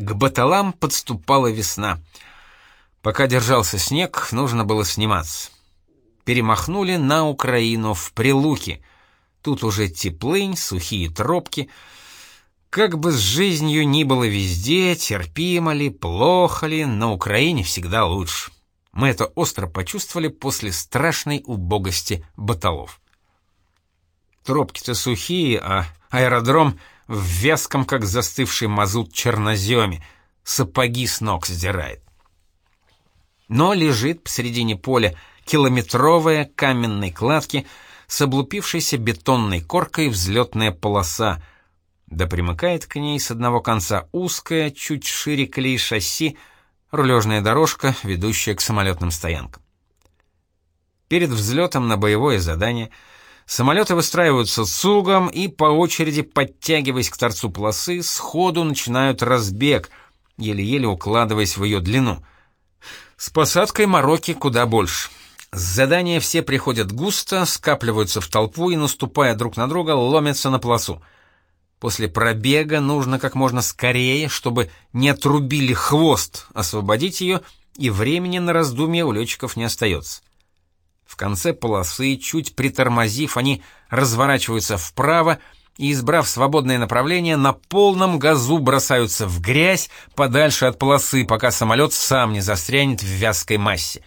К баталам подступала весна. Пока держался снег, нужно было сниматься. Перемахнули на Украину, в Прилуки. Тут уже теплынь, сухие тропки. Как бы с жизнью ни было везде, терпимо ли, плохо ли, на Украине всегда лучше. Мы это остро почувствовали после страшной убогости баталов. Тропки-то сухие, а аэродром в вязком, как застывший мазут, черноземе, сапоги с ног сдирает. Но лежит посредине поля километровая каменной кладки с облупившейся бетонной коркой взлетная полоса, да примыкает к ней с одного конца узкая, чуть шире колеи шасси, рулежная дорожка, ведущая к самолетным стоянкам. Перед взлетом на боевое задание — Самолеты выстраиваются цугом и по очереди, подтягиваясь к торцу полосы, сходу начинают разбег, еле-еле укладываясь в ее длину. С посадкой мороки куда больше. С задания все приходят густо, скапливаются в толпу и, наступая друг на друга, ломятся на полосу. После пробега нужно как можно скорее, чтобы не отрубили хвост, освободить ее, и времени на раздумье у летчиков не остается. В конце полосы, чуть притормозив, они разворачиваются вправо и, избрав свободное направление, на полном газу бросаются в грязь подальше от полосы, пока самолет сам не застрянет в вязкой массе.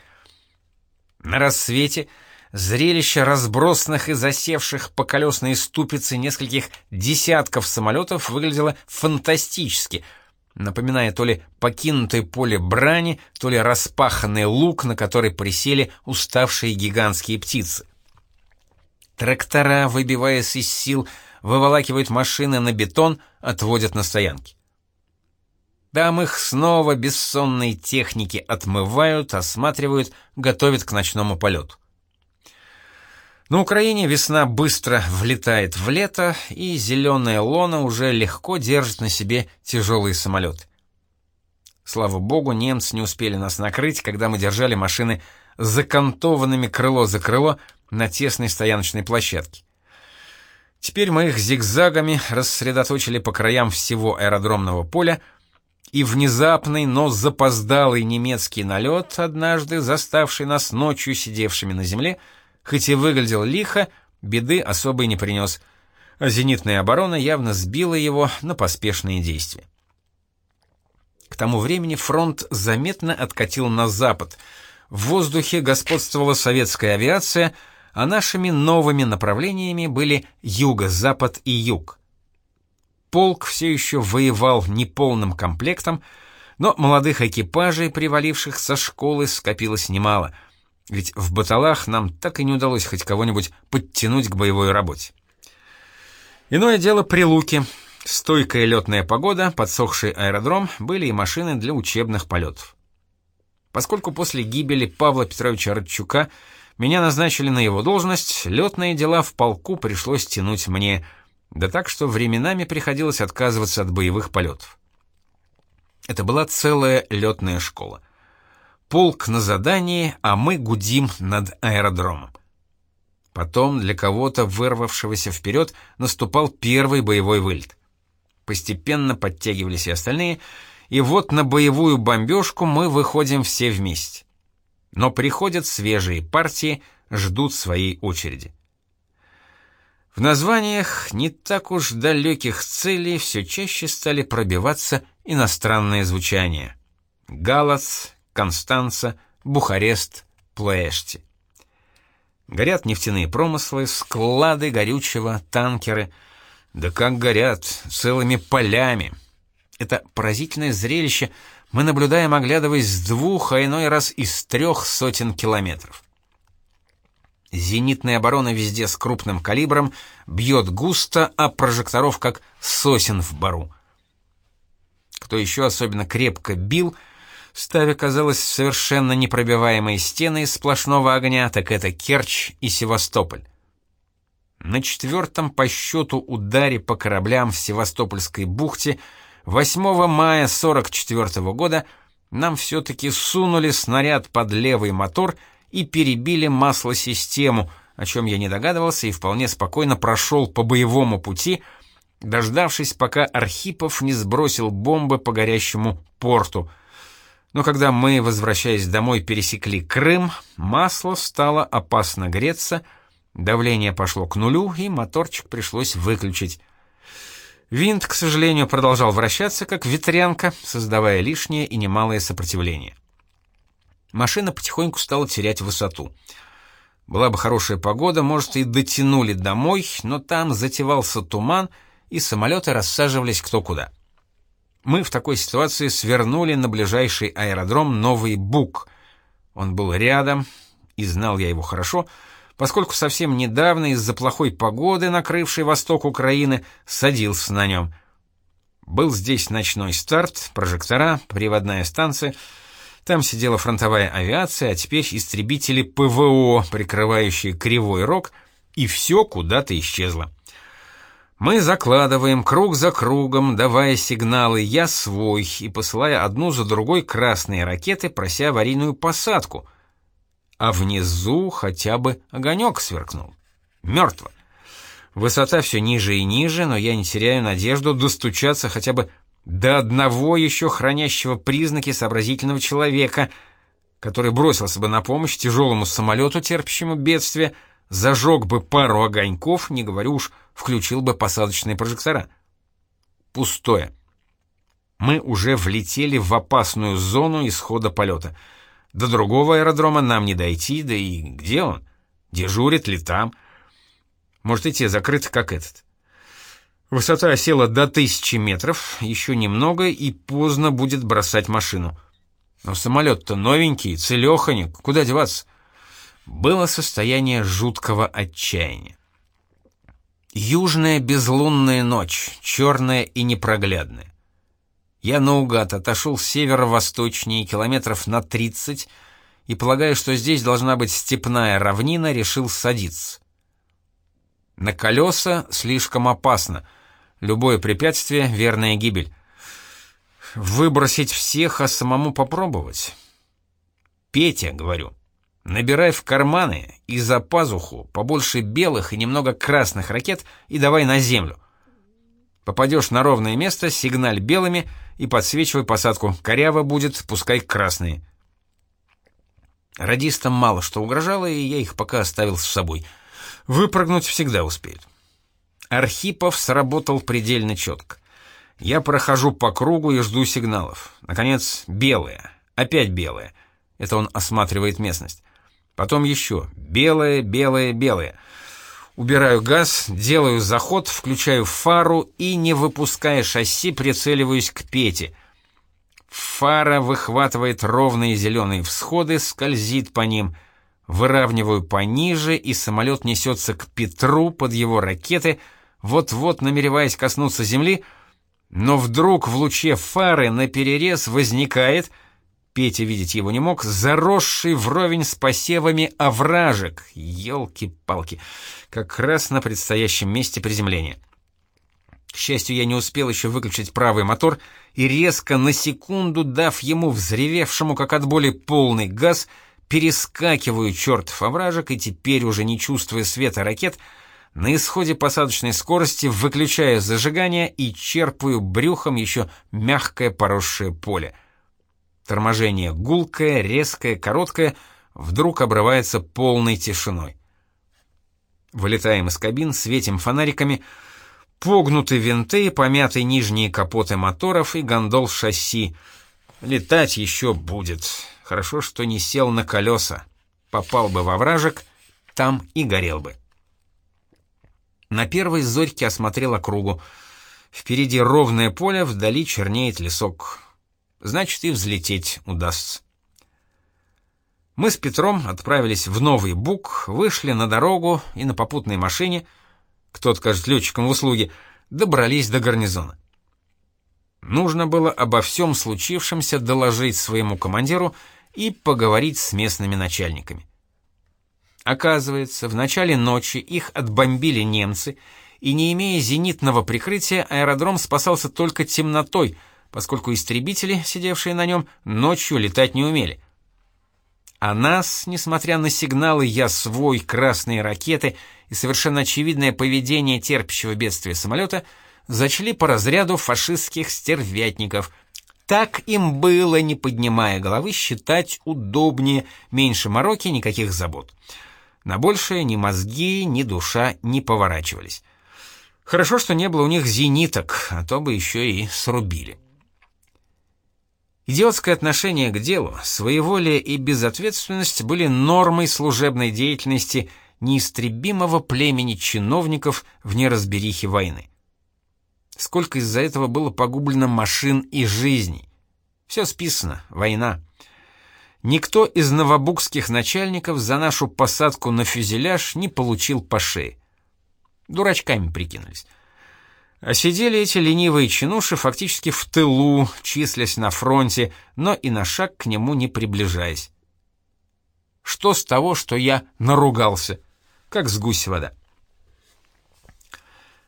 На рассвете зрелище разбросанных и засевших по колесной ступице нескольких десятков самолетов выглядело фантастически — напоминая то ли покинутое поле брани, то ли распаханный луг, на который присели уставшие гигантские птицы. Трактора, выбиваясь из сил, выволакивают машины на бетон, отводят на стоянки. Там их снова бессонные техники отмывают, осматривают, готовят к ночному полету. На Украине весна быстро влетает в лето, и зеленая лона уже легко держит на себе тяжелые самолеты. Слава богу, немцы не успели нас накрыть, когда мы держали машины закантованными крыло за крыло на тесной стояночной площадке. Теперь мы их зигзагами рассредоточили по краям всего аэродромного поля, и внезапный, но запоздалый немецкий налет, однажды заставший нас ночью сидевшими на земле, — Хоть и выглядел лихо, беды особой не принес, зенитная оборона явно сбила его на поспешные действия. К тому времени фронт заметно откатил на запад. В воздухе господствовала советская авиация, а нашими новыми направлениями были юго-запад и юг. Полк все еще воевал неполным комплектом, но молодых экипажей, приваливших со школы, скопилось немало — ведь в баталах нам так и не удалось хоть кого-нибудь подтянуть к боевой работе. Иное дело прилуки. Стойкая летная погода, подсохший аэродром, были и машины для учебных полетов. Поскольку после гибели Павла Петровича Радчука меня назначили на его должность, летные дела в полку пришлось тянуть мне, да так, что временами приходилось отказываться от боевых полетов. Это была целая летная школа — Полк на задании, а мы гудим над аэродромом. Потом для кого-то, вырвавшегося вперед, наступал первый боевой вылет. Постепенно подтягивались и остальные, и вот на боевую бомбежку мы выходим все вместе. Но приходят свежие партии, ждут своей очереди. В названиях не так уж далеких целей все чаще стали пробиваться иностранные звучания. Галац, Констанца, Бухарест, Плоэшти. Горят нефтяные промыслы, склады горючего, танкеры. Да как горят, целыми полями. Это поразительное зрелище мы наблюдаем, оглядываясь с двух, а иной раз из трех сотен километров. Зенитная оборона везде с крупным калибром, бьет густо, а прожекторов как сосен в бару. Кто еще особенно крепко бил — ставя, казалось, совершенно непробиваемые стены из сплошного огня, так это Керчь и Севастополь. На четвертом по счету ударе по кораблям в Севастопольской бухте 8 мая 44 -го года нам все-таки сунули снаряд под левый мотор и перебили маслосистему, о чем я не догадывался и вполне спокойно прошел по боевому пути, дождавшись, пока Архипов не сбросил бомбы по горящему порту. Но когда мы, возвращаясь домой, пересекли Крым, масло стало опасно греться, давление пошло к нулю, и моторчик пришлось выключить. Винт, к сожалению, продолжал вращаться, как ветрянка, создавая лишнее и немалое сопротивление. Машина потихоньку стала терять высоту. Была бы хорошая погода, может, и дотянули домой, но там затевался туман, и самолеты рассаживались кто куда. Мы в такой ситуации свернули на ближайший аэродром Новый Бук. Он был рядом, и знал я его хорошо — поскольку совсем недавно из-за плохой погоды, накрывшей восток Украины, садился на нем. Был здесь ночной старт, прожектора, приводная станция. Там сидела фронтовая авиация, а теперь истребители ПВО, прикрывающие Кривой Рог, и все куда-то исчезло. Мы закладываем круг за кругом, давая сигналы «Я свой» и посылая одну за другой красные ракеты, прося аварийную посадку — а внизу хотя бы огонек сверкнул. Мертво. Высота все ниже и ниже, но я не теряю надежду достучаться хотя бы до одного еще хранящего признаки сообразительного человека, который бросился бы на помощь тяжелому самолету, терпящему бедствие, зажег бы пару огоньков, не говорю уж, включил бы посадочные прожектора. Пустое. Мы уже влетели в опасную зону исхода полета — до другого аэродрома нам не дойти, да и где он? Дежурит ли там? Может, и те закрыты, как этот. Высота осела до тысячи метров, еще немного, и поздно будет бросать машину. Но самолет-то новенький, целеханик, куда деваться? Было состояние жуткого отчаяния. Южная безлунная ночь, черная и непроглядная. Я наугад отошел северо-восточнее километров на 30 и, полагая, что здесь должна быть степная равнина, решил садиться. На колеса слишком опасно. Любое препятствие — верная гибель. Выбросить всех, а самому попробовать? Петя, говорю, набирай в карманы и за пазуху побольше белых и немного красных ракет и давай на землю. Попадешь на ровное место, сигналь белыми — и подсвечивай посадку. Коряво будет, пускай красные. Радистам мало что угрожало, и я их пока оставил с собой. Выпрыгнуть всегда успеют. Архипов сработал предельно четко. Я прохожу по кругу и жду сигналов. Наконец, белое. Опять белое. Это он осматривает местность. Потом еще. Белое, белое, белое. Убираю газ, делаю заход, включаю фару и, не выпуская шасси, прицеливаюсь к Пете. Фара выхватывает ровные зеленые всходы, скользит по ним. Выравниваю пониже, и самолет несется к Петру под его ракеты, вот-вот намереваясь коснуться земли, но вдруг в луче фары на перерез возникает — Петя видеть его не мог, заросший вровень с посевами овражек. Ёлки-палки, как раз на предстоящем месте приземления. К счастью, я не успел еще выключить правый мотор и резко на секунду, дав ему взревевшему, как от боли, полный газ, перескакиваю чертов овражек и теперь, уже не чувствуя света ракет, на исходе посадочной скорости выключаю зажигание и черпаю брюхом еще мягкое поросшее поле — Торможение гулкое, резкое, короткое, вдруг обрывается полной тишиной. Вылетаем из кабин, светим фонариками, погнуты винты, помяты нижние капоты моторов и гондол шасси. Летать еще будет. Хорошо, что не сел на колеса. Попал бы во вражек, там и горел бы. На первой зорьке осмотрел округу. Впереди ровное поле, вдали чернеет лесок значит и взлететь удастся. Мы с Петром отправились в Новый Бук, вышли на дорогу и на попутной машине, кто-то скажет летчикам в услуге, добрались до гарнизона. Нужно было обо всем случившемся доложить своему командиру и поговорить с местными начальниками. Оказывается, в начале ночи их отбомбили немцы, и не имея зенитного прикрытия, аэродром спасался только темнотой — поскольку истребители, сидевшие на нем, ночью летать не умели. А нас, несмотря на сигналы «Я свой», красные ракеты и совершенно очевидное поведение терпящего бедствия самолета, зачли по разряду фашистских стервятников. Так им было, не поднимая головы, считать удобнее, меньше мороки, никаких забот. На большее ни мозги, ни душа не поворачивались. Хорошо, что не было у них зениток, а то бы еще и срубили. Идиотское отношение к делу, своеволие и безответственность были нормой служебной деятельности неистребимого племени чиновников в неразберихе войны. Сколько из-за этого было погублено машин и жизней. Все списано, война. Никто из новобукских начальников за нашу посадку на фюзеляж не получил по шее. Дурачками прикинулись. А сидели эти ленивые чинуши фактически в тылу, числясь на фронте, но и на шаг к нему не приближаясь. Что с того, что я наругался? Как с гусь вода.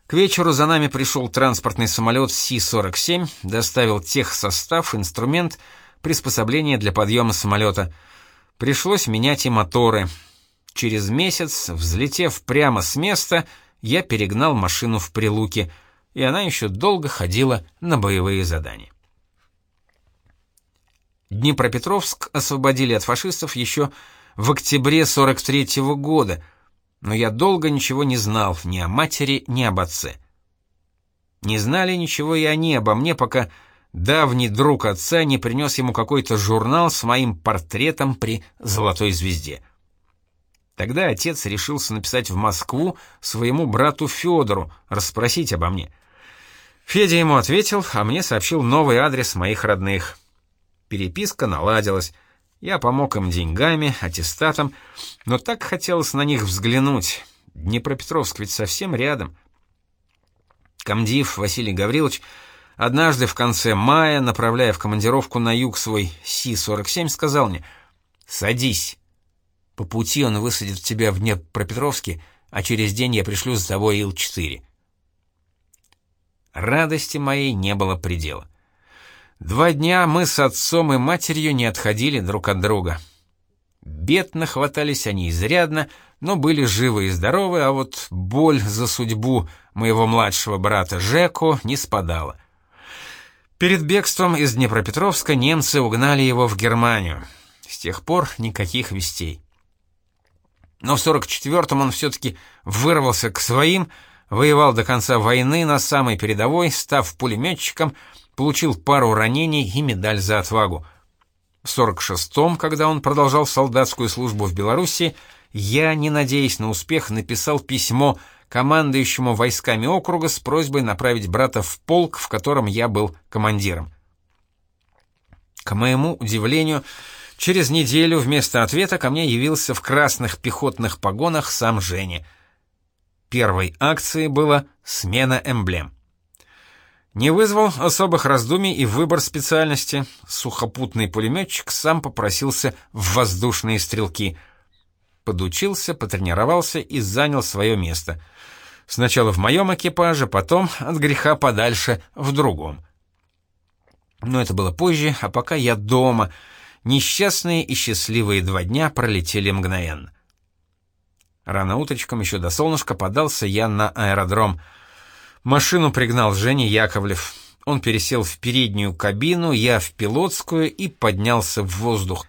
К вечеру за нами пришел транспортный самолет Си-47, доставил техсостав, инструмент, приспособление для подъема самолета. Пришлось менять и моторы. Через месяц, взлетев прямо с места, я перегнал машину в Прилуки — и она еще долго ходила на боевые задания. Днепропетровск освободили от фашистов еще в октябре 43 -го года, но я долго ничего не знал ни о матери, ни об отце. Не знали ничего и они обо мне, пока давний друг отца не принес ему какой-то журнал с моим портретом при «Золотой звезде». Тогда отец решился написать в Москву своему брату Федору, расспросить обо мне — Федя ему ответил, а мне сообщил новый адрес моих родных. Переписка наладилась. Я помог им деньгами, аттестатом, но так хотелось на них взглянуть. Днепропетровск ведь совсем рядом. Комдив Василий Гаврилович однажды в конце мая, направляя в командировку на юг свой Си-47, сказал мне «Садись. По пути он высадит тебя в Днепропетровске, а через день я пришлю за тобой Ил-4». Радости моей не было предела. Два дня мы с отцом и матерью не отходили друг от друга. Бед нахватались они изрядно, но были живы и здоровы, а вот боль за судьбу моего младшего брата Жеку не спадала. Перед бегством из Днепропетровска немцы угнали его в Германию. С тех пор никаких вестей. Но в 44-м он все-таки вырвался к своим, воевал до конца войны на самой передовой, став пулеметчиком, получил пару ранений и медаль за отвагу. В 46-м, когда он продолжал солдатскую службу в Белоруссии, я, не надеясь на успех, написал письмо командующему войсками округа с просьбой направить брата в полк, в котором я был командиром. К моему удивлению, через неделю вместо ответа ко мне явился в красных пехотных погонах сам Женя — первой акции было смена эмблем. Не вызвал особых раздумий и выбор специальности. Сухопутный пулеметчик сам попросился в воздушные стрелки. Подучился, потренировался и занял свое место. Сначала в моем экипаже, потом, от греха подальше, в другом. Но это было позже, а пока я дома. Несчастные и счастливые два дня пролетели мгновенно. Рано утречком, еще до солнышка, подался я на аэродром. Машину пригнал Женя Яковлев. Он пересел в переднюю кабину, я в пилотскую и поднялся в воздух.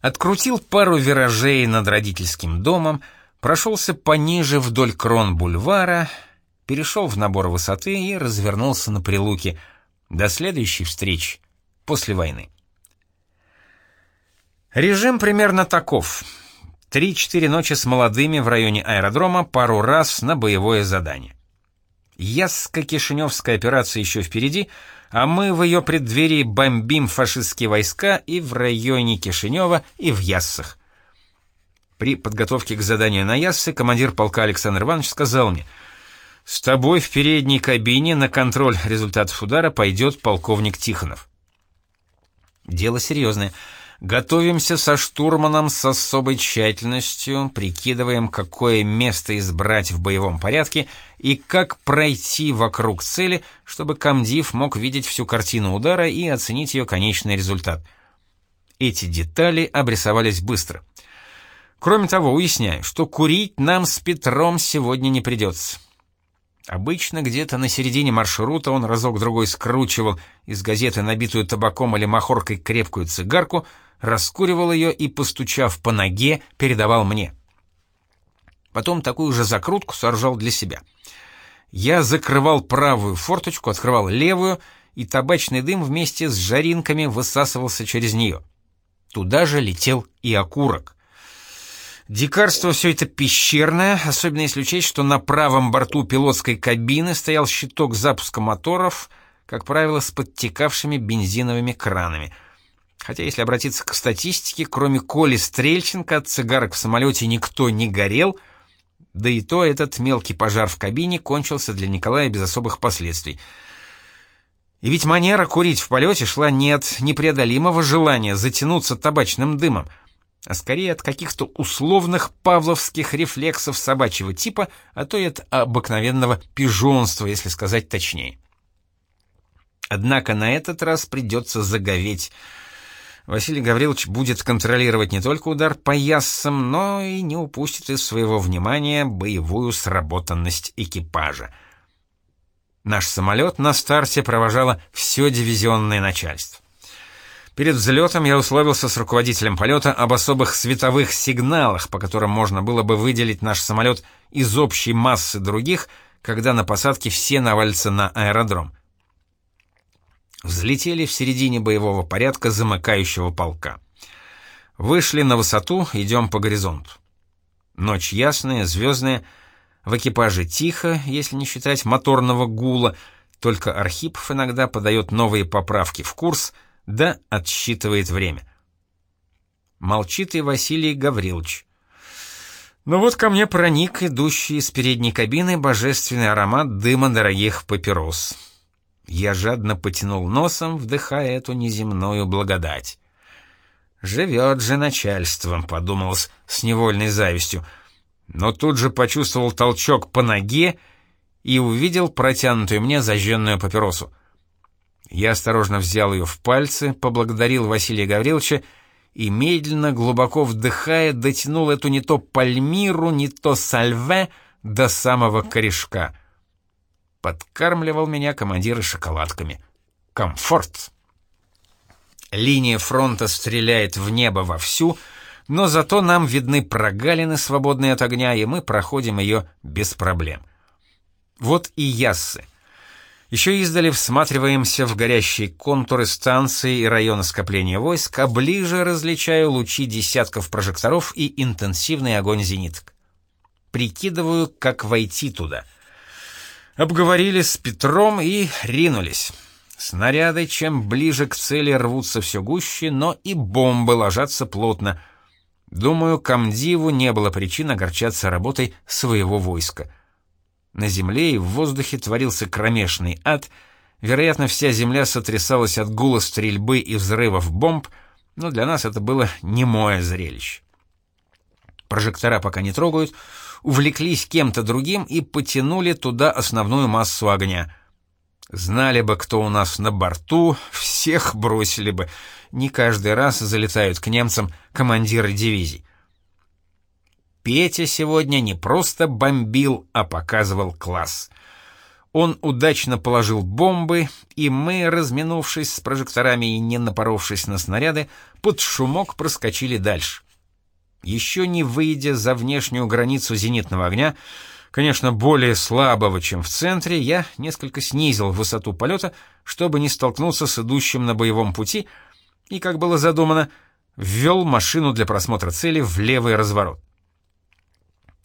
Открутил пару виражей над родительским домом, прошелся пониже вдоль крон бульвара, перешел в набор высоты и развернулся на прилуке. До следующей встречи, после войны. Режим примерно таков — Три-четыре ночи с молодыми в районе аэродрома, пару раз на боевое задание. Ясско-Кишиневская операция еще впереди, а мы в ее преддверии бомбим фашистские войска и в районе Кишинева, и в Яссах. При подготовке к заданию на Яссы командир полка Александр Иванович сказал мне, «С тобой в передней кабине на контроль результатов удара пойдет полковник Тихонов». Дело серьезное — Готовимся со штурманом с особой тщательностью, прикидываем, какое место избрать в боевом порядке и как пройти вокруг цели, чтобы комдив мог видеть всю картину удара и оценить ее конечный результат. Эти детали обрисовались быстро. Кроме того, уясняю, что курить нам с Петром сегодня не придется. Обычно где-то на середине маршрута он разок-другой скручивал из газеты набитую табаком или махоркой крепкую цигарку, раскуривал ее и, постучав по ноге, передавал мне. Потом такую же закрутку сооружал для себя. Я закрывал правую форточку, открывал левую, и табачный дым вместе с жаринками высасывался через нее. Туда же летел и окурок. Дикарство все это пещерное, особенно если учесть, что на правом борту пилотской кабины стоял щиток запуска моторов, как правило, с подтекавшими бензиновыми кранами. Хотя, если обратиться к статистике, кроме Коли Стрельченко от цигарок в самолете никто не горел, да и то этот мелкий пожар в кабине кончился для Николая без особых последствий. И ведь манера курить в полете шла не от непреодолимого желания затянуться табачным дымом — а скорее от каких-то условных павловских рефлексов собачьего типа, а то и от обыкновенного пижонства, если сказать точнее. Однако на этот раз придется заговеть. Василий Гаврилович будет контролировать не только удар по яссам, но и не упустит из своего внимания боевую сработанность экипажа. Наш самолет на старте провожало все дивизионное начальство. Перед взлетом я условился с руководителем полета об особых световых сигналах, по которым можно было бы выделить наш самолет из общей массы других, когда на посадке все навалятся на аэродром. Взлетели в середине боевого порядка замыкающего полка. Вышли на высоту, идем по горизонту. Ночь ясная, звездная, в экипаже тихо, если не считать моторного гула, только Архипов иногда подает новые поправки в курс — да отсчитывает время. Молчит и Василий Гаврилович. Но вот ко мне проник идущий из передней кабины божественный аромат дыма дорогих папирос. Я жадно потянул носом, вдыхая эту неземную благодать. «Живет же начальством», — подумал с невольной завистью, но тут же почувствовал толчок по ноге и увидел протянутую мне зажженную папиросу. Я осторожно взял ее в пальцы, поблагодарил Василия Гавриловича и, медленно, глубоко вдыхая, дотянул эту не то пальмиру, не то сальве до самого корешка. Подкармливал меня командиры шоколадками. Комфорт! Линия фронта стреляет в небо вовсю, но зато нам видны прогалины, свободные от огня, и мы проходим ее без проблем. Вот и яссы. Еще издали всматриваемся в горящие контуры станции и района скопления войск, а ближе различаю лучи десятков прожекторов и интенсивный огонь зениток. Прикидываю, как войти туда. Обговорили с Петром и ринулись. Снаряды чем ближе к цели рвутся все гуще, но и бомбы ложатся плотно. Думаю, комдиву не было причин огорчаться работой своего войска — на земле и в воздухе творился кромешный ад, вероятно, вся земля сотрясалась от гула стрельбы и взрывов бомб, но для нас это было немое зрелище. Прожектора пока не трогают, увлеклись кем-то другим и потянули туда основную массу огня. Знали бы, кто у нас на борту, всех бросили бы. Не каждый раз залетают к немцам командиры дивизий. Петя сегодня не просто бомбил, а показывал класс. Он удачно положил бомбы, и мы, разминувшись с прожекторами и не напоровшись на снаряды, под шумок проскочили дальше. Еще не выйдя за внешнюю границу зенитного огня, конечно, более слабого, чем в центре, я несколько снизил высоту полета, чтобы не столкнуться с идущим на боевом пути, и, как было задумано, ввел машину для просмотра цели в левый разворот.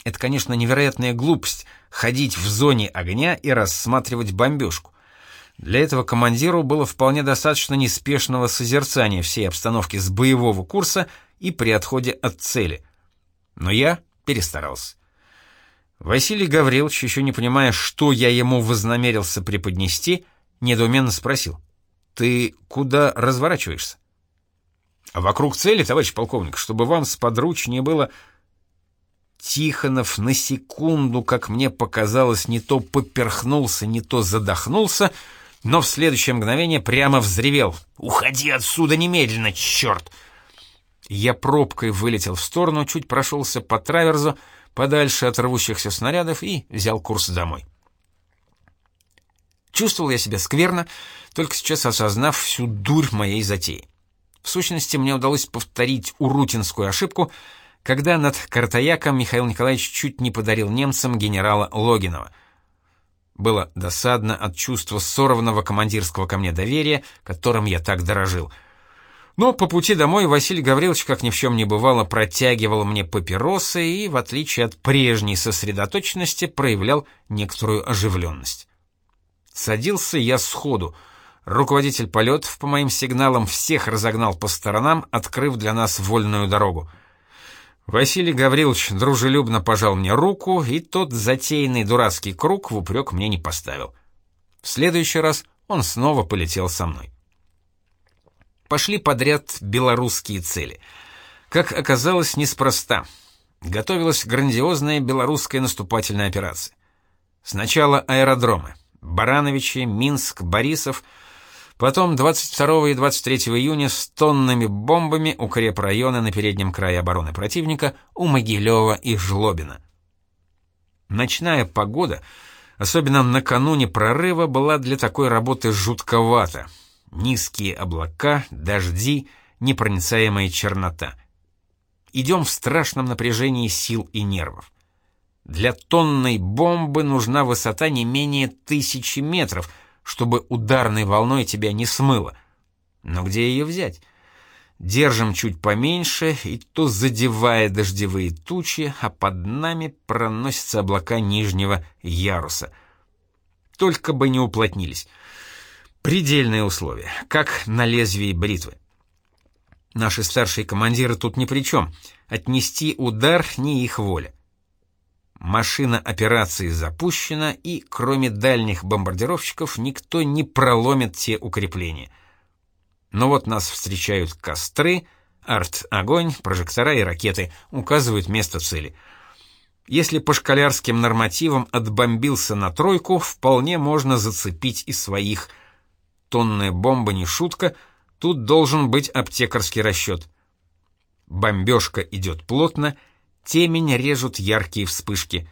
Это, конечно, невероятная глупость — ходить в зоне огня и рассматривать бомбежку. Для этого командиру было вполне достаточно неспешного созерцания всей обстановки с боевого курса и при отходе от цели. Но я перестарался. Василий Гаврилович, еще не понимая, что я ему вознамерился преподнести, недоуменно спросил. «Ты куда разворачиваешься?» «А вокруг цели, товарищ полковник, чтобы вам сподручнее было Тихонов на секунду, как мне показалось, не то поперхнулся, не то задохнулся, но в следующее мгновение прямо взревел. «Уходи отсюда немедленно, черт!» Я пробкой вылетел в сторону, чуть прошелся по траверзу, подальше от рвущихся снарядов и взял курс домой. Чувствовал я себя скверно, только сейчас осознав всю дурь моей затеи. В сущности, мне удалось повторить урутинскую ошибку, когда над Картаяком Михаил Николаевич чуть не подарил немцам генерала Логинова. Было досадно от чувства сорванного командирского ко мне доверия, которым я так дорожил. Но по пути домой Василий Гаврилович, как ни в чем не бывало, протягивал мне папиросы и, в отличие от прежней сосредоточенности, проявлял некоторую оживленность. Садился я сходу. Руководитель полетов, по моим сигналам, всех разогнал по сторонам, открыв для нас вольную дорогу. Василий Гаврилович дружелюбно пожал мне руку, и тот затеянный дурацкий круг в упрек мне не поставил. В следующий раз он снова полетел со мной. Пошли подряд белорусские цели. Как оказалось, неспроста. Готовилась грандиозная белорусская наступательная операция. Сначала аэродромы. Барановичи, Минск, Борисов. Потом 22 и 23 июня с тоннами бомбами укрепрайоны на переднем крае обороны противника у Могилева и Жлобина. Ночная погода, особенно накануне прорыва, была для такой работы жутковата. Низкие облака, дожди, непроницаемая чернота. Идем в страшном напряжении сил и нервов. Для тонной бомбы нужна высота не менее тысячи метров, чтобы ударной волной тебя не смыло. Но где ее взять? Держим чуть поменьше, и то задевая дождевые тучи, а под нами проносятся облака нижнего яруса. Только бы не уплотнились. Предельные условия, как на лезвии бритвы. Наши старшие командиры тут ни при чем. Отнести удар не их воля. Машина операции запущена, и кроме дальних бомбардировщиков никто не проломит те укрепления. Но вот нас встречают костры, арт-огонь, прожектора и ракеты, указывают место цели. Если по школярским нормативам отбомбился на тройку, вполне можно зацепить и своих. Тонная бомба не шутка, тут должен быть аптекарский расчет. Бомбежка идет плотно, Темень режут яркие вспышки.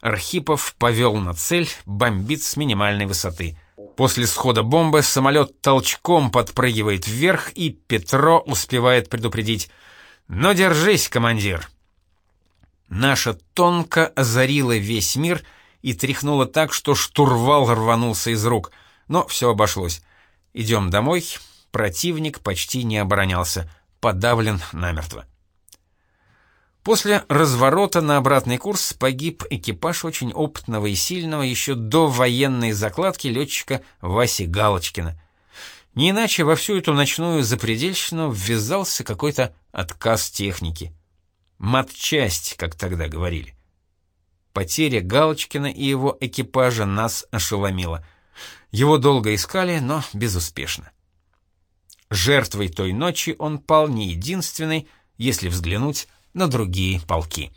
Архипов повел на цель, бомбит с минимальной высоты. После схода бомбы самолет толчком подпрыгивает вверх, и Петро успевает предупредить «Но держись, командир!». Наша тонко озарила весь мир и тряхнула так, что штурвал рванулся из рук. Но все обошлось. Идем домой. Противник почти не оборонялся. Подавлен намертво. После разворота на обратный курс погиб экипаж очень опытного и сильного еще до военной закладки летчика Васи Галочкина. Не иначе во всю эту ночную запредельщину ввязался какой-то отказ техники. Матчасть, как тогда говорили. Потеря Галочкина и его экипажа нас ошеломила. Его долго искали, но безуспешно. Жертвой той ночи он пал не единственный, если взглянуть на другие полки.